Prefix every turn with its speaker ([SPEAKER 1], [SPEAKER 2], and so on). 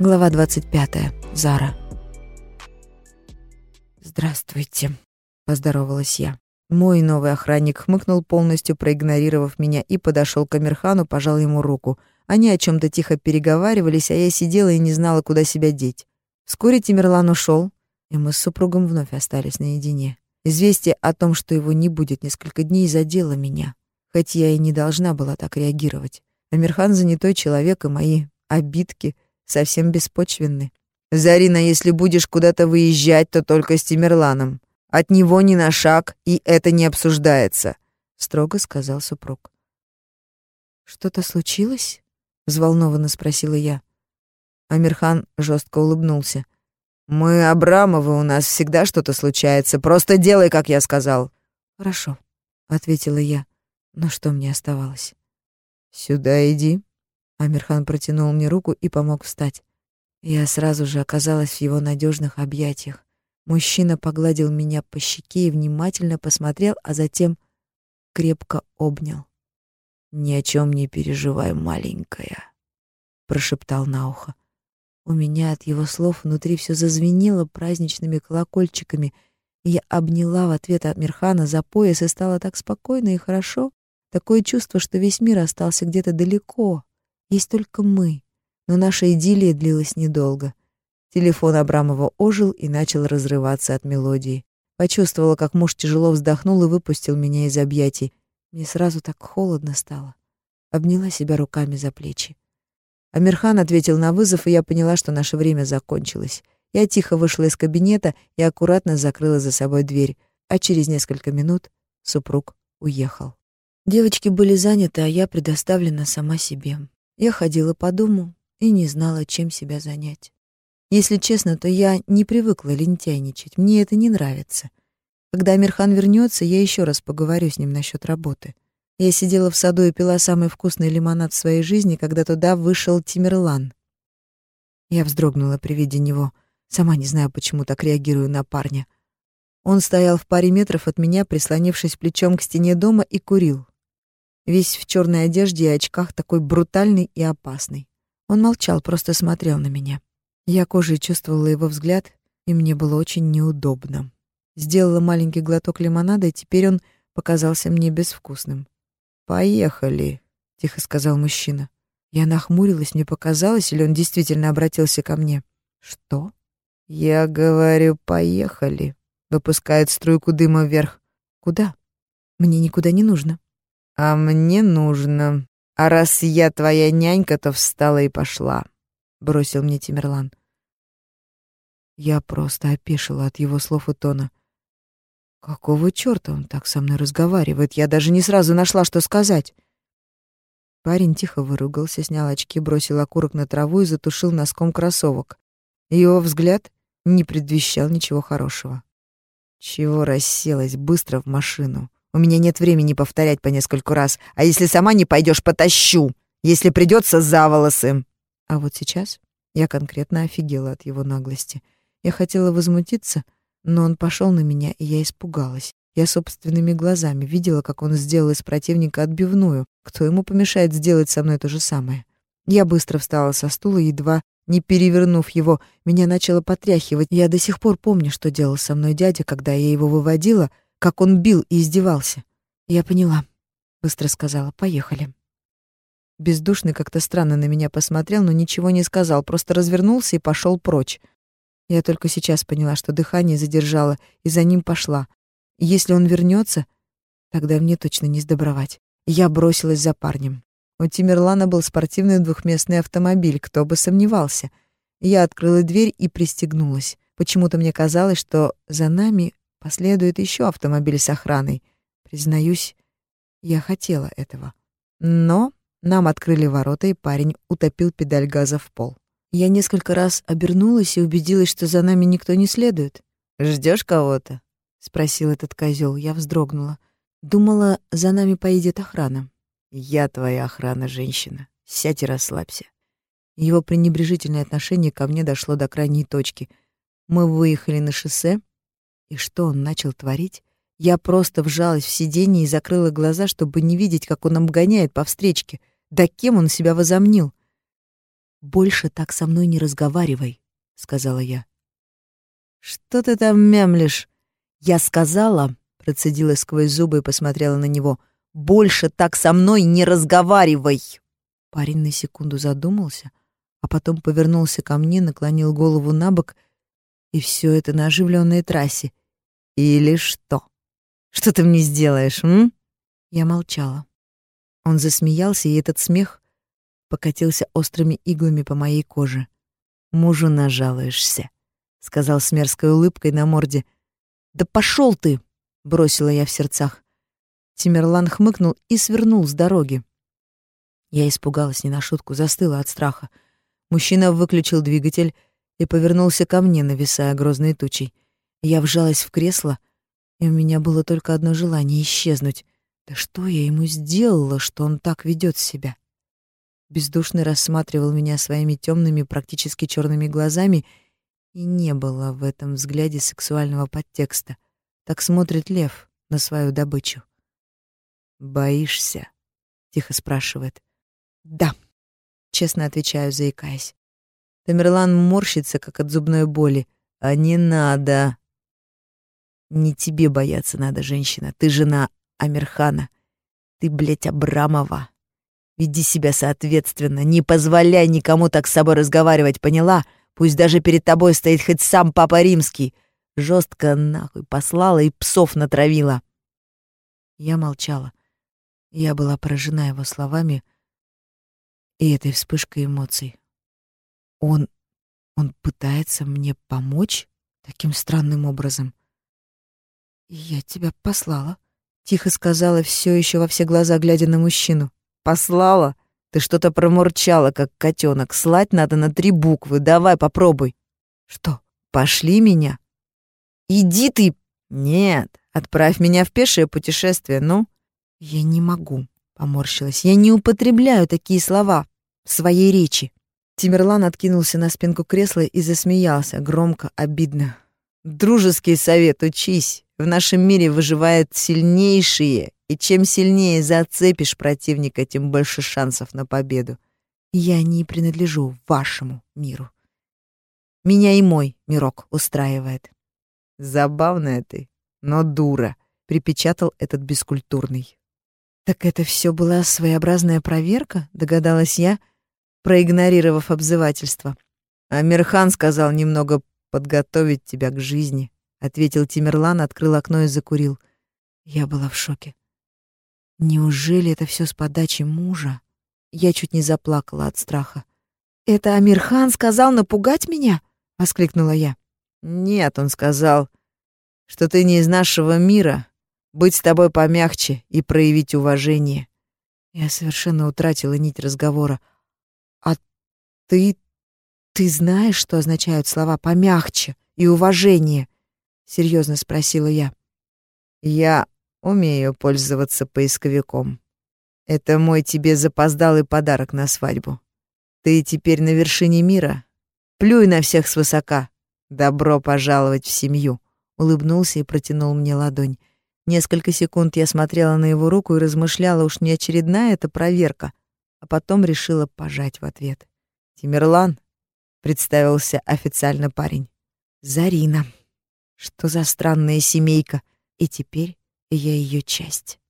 [SPEAKER 1] Глава 25. Зара. «Здравствуйте», — поздоровалась я. Мой новый охранник хмыкнул, полностью проигнорировав меня, и подошел к Амирхану, пожал ему руку. Они о чем то тихо переговаривались, а я сидела и не знала, куда себя деть. Вскоре Тимирлан ушел, и мы с супругом вновь остались наедине. Известие о том, что его не будет несколько дней, задело меня. Хоть я и не должна была так реагировать. Амирхан занятой человек, и мои обидки совсем беспочвенны. «Зарина, если будешь куда-то выезжать, то только с Тимирланом. От него ни на шаг, и это не обсуждается», — строго сказал супруг. «Что-то случилось?» — взволнованно спросила я. Амирхан жестко улыбнулся. «Мы Абрамовы, у нас всегда что-то случается. Просто делай, как я сказал». «Хорошо», — ответила я. Но что мне оставалось? «Сюда иди». Амирхан протянул мне руку и помог встать. Я сразу же оказалась в его надежных объятиях. Мужчина погладил меня по щеке и внимательно посмотрел, а затем крепко обнял. «Ни о чем не переживай, маленькая», — прошептал на ухо. У меня от его слов внутри все зазвенело праздничными колокольчиками, я обняла в ответ Амирхана за пояс, и стало так спокойно и хорошо. Такое чувство, что весь мир остался где-то далеко. Есть только мы. Но наша идиллия длилась недолго. Телефон Абрамова ожил и начал разрываться от мелодии. Почувствовала, как муж тяжело вздохнул и выпустил меня из объятий. Мне сразу так холодно стало. Обняла себя руками за плечи. Амирхан ответил на вызов, и я поняла, что наше время закончилось. Я тихо вышла из кабинета и аккуратно закрыла за собой дверь, а через несколько минут супруг уехал. Девочки были заняты, а я предоставлена сама себе. Я ходила по дому и не знала, чем себя занять. Если честно, то я не привыкла лентяйничать, мне это не нравится. Когда Амирхан вернется, я еще раз поговорю с ним насчет работы. Я сидела в саду и пила самый вкусный лимонад в своей жизни, когда туда вышел Тимирлан. Я вздрогнула при виде него. Сама не знаю, почему так реагирую на парня. Он стоял в паре метров от меня, прислонившись плечом к стене дома и курил. Весь в черной одежде и очках, такой брутальный и опасный. Он молчал, просто смотрел на меня. Я кожей чувствовала его взгляд, и мне было очень неудобно. Сделала маленький глоток лимонада, и теперь он показался мне безвкусным. «Поехали», — тихо сказал мужчина. Я нахмурилась, мне показалось, или он действительно обратился ко мне. «Что?» «Я говорю, поехали», — выпускает струйку дыма вверх. «Куда?» «Мне никуда не нужно». «А мне нужно. А раз я твоя нянька, то встала и пошла», — бросил мне Тимерлан. Я просто опешила от его слов и тона. Какого чёрта он так со мной разговаривает? Я даже не сразу нашла, что сказать. Парень тихо выругался, снял очки, бросил окурок на траву и затушил носком кроссовок. Его взгляд не предвещал ничего хорошего. Чего расселась быстро в машину? У меня нет времени повторять по нескольку раз. А если сама не пойдешь, потащу. Если придется, за волосы. А вот сейчас я конкретно офигела от его наглости. Я хотела возмутиться, но он пошел на меня, и я испугалась. Я собственными глазами видела, как он сделал из противника отбивную. Кто ему помешает сделать со мной то же самое? Я быстро встала со стула, едва не перевернув его, меня начало потряхивать. Я до сих пор помню, что делал со мной дядя, когда я его выводила, как он бил и издевался. Я поняла, быстро сказала: "Поехали". Бездушный как-то странно на меня посмотрел, но ничего не сказал, просто развернулся и пошел прочь. Я только сейчас поняла, что дыхание задержало, и за ним пошла. если он вернется, тогда мне точно не сдобровать. Я бросилась за парнем. У Тимерлана был спортивный двухместный автомобиль, кто бы сомневался. Я открыла дверь и пристегнулась. Почему-то мне казалось, что за нами последует еще автомобиль с охраной. Признаюсь, я хотела этого. Но нам открыли ворота, и парень утопил педаль газа в пол. Я несколько раз обернулась и убедилась, что за нами никто не следует. Ждешь кого-то?» — спросил этот козел. Я вздрогнула. Думала, за нами поедет охрана. «Я твоя охрана, женщина. Сядь и расслабься». Его пренебрежительное отношение ко мне дошло до крайней точки. Мы выехали на шоссе, и что он начал творить? Я просто вжалась в сиденье и закрыла глаза, чтобы не видеть, как он обгоняет по встречке. Да кем он себя возомнил? «Больше так со мной не разговаривай», — сказала я. «Что ты там мямлишь?» «Я сказала», — процедила сквозь зубы и посмотрела на него, «больше так со мной не разговаривай!» Парень на секунду задумался, а потом повернулся ко мне, наклонил голову на бок, и все это на оживленной трассе. «Или что? Что ты мне сделаешь, м?» Я молчала. Он засмеялся, и этот смех покатился острыми иглами по моей коже. «Мужу нажалуешься», — сказал с мерзкой улыбкой на морде. «Да пошел ты!» — бросила я в сердцах. Тимерлан хмыкнул и свернул с дороги. Я испугалась не на шутку, застыла от страха. Мужчина выключил двигатель и повернулся ко мне, нависая грозной тучей. Я вжалась в кресло, и у меня было только одно желание — исчезнуть. Да что я ему сделала, что он так ведет себя? Бездушный рассматривал меня своими темными, практически черными глазами, и не было в этом взгляде сексуального подтекста. Так смотрит лев на свою добычу. «Боишься?» — тихо спрашивает. «Да», — честно отвечаю, заикаясь. Тамерлан морщится, как от зубной боли. «А не надо!» «Не тебе бояться надо, женщина. Ты жена Амирхана. Ты, блядь, Абрамова. Веди себя соответственно. Не позволяй никому так с собой разговаривать, поняла? Пусть даже перед тобой стоит хоть сам Папа Римский. Жестко нахуй послала и псов натравила. Я молчала. Я была поражена его словами и этой вспышкой эмоций. Он... он пытается мне помочь таким странным образом. «Я тебя послала», — тихо сказала все еще во все глаза, глядя на мужчину. «Послала? Ты что-то промурчала, как котенок. Слать надо на три буквы. Давай, попробуй». «Что, пошли меня?» «Иди ты!» «Нет, отправь меня в пешее путешествие, ну?» «Я не могу», — поморщилась. «Я не употребляю такие слова в своей речи». Тимерлан откинулся на спинку кресла и засмеялся, громко, обидно. «Дружеский совет, учись. В нашем мире выживают сильнейшие, и чем сильнее зацепишь противника, тем больше шансов на победу. Я не принадлежу вашему миру. Меня и мой мирок устраивает. Забавная ты, но дура, припечатал этот бескультурный. Так это все была своеобразная проверка, догадалась я, проигнорировав обзывательство. Амирхан сказал немного подготовить тебя к жизни ответил Тимерлан, открыл окно и закурил. Я была в шоке. Неужели это все с подачи мужа? Я чуть не заплакала от страха. Это Амирхан сказал напугать меня? воскликнула я. Нет, он сказал, что ты не из нашего мира, быть с тобой помягче и проявить уважение. Я совершенно утратила нить разговора. А ты ты знаешь, что означают слова помягче и уважение? — серьезно спросила я. «Я умею пользоваться поисковиком. Это мой тебе запоздалый подарок на свадьбу. Ты теперь на вершине мира. Плюй на всех свысока. Добро пожаловать в семью», — улыбнулся и протянул мне ладонь. Несколько секунд я смотрела на его руку и размышляла, уж не очередная это проверка, а потом решила пожать в ответ. «Тимерлан», — представился официально парень. «Зарина». Что за странная семейка? И теперь я ее часть.